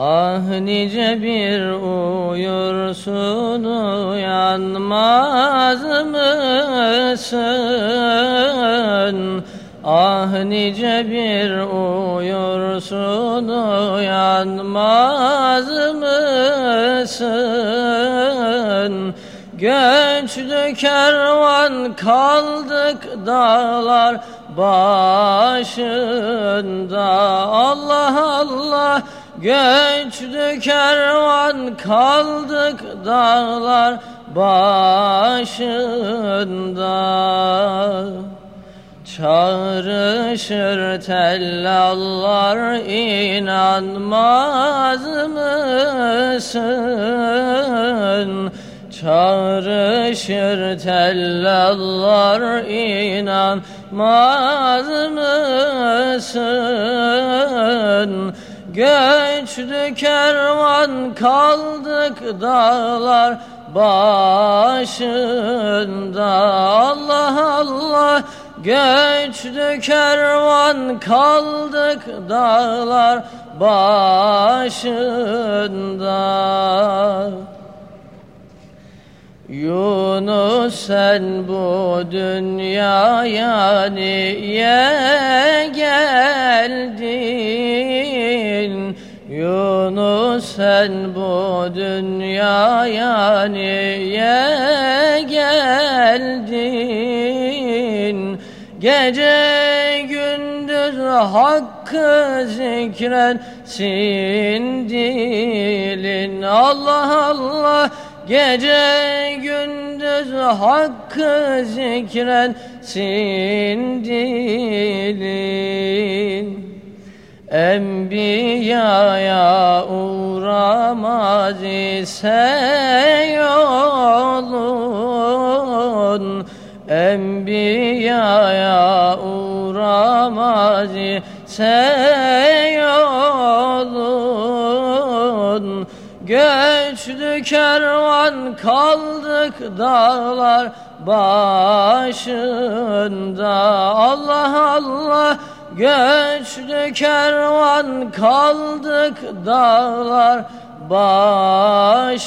Ah nice bir uyursun uyanmaz mısın? Ah nice bir uyursun uyanmaz mısın? Göçlü kervan kaldık dağlar başında Allah Allah Göçlü kervan kaldık dağlar başında Çağrışır tellallar inanmaz mısın? Çağrışır tellallar inanmaz mısın? Göçlü kervan kaldık dağlar başında. Allah Allah. Göçlü kervan kaldık dağlar başında. Yunus sen bu dünyaya niye geldin? Yunus sen bu dünyaya niye geldin? Gece gündüz hakkı zikretsin dilin Allah Allah Gece gündüz hakkı zikretsin dilin Enbiyaya uğramaz ise yolun. Enbiyaya uğramaz ise yolun. Göçlü kervan kaldık dağlar başında. Allah Allah Göçlü kervan kaldık dağlar başında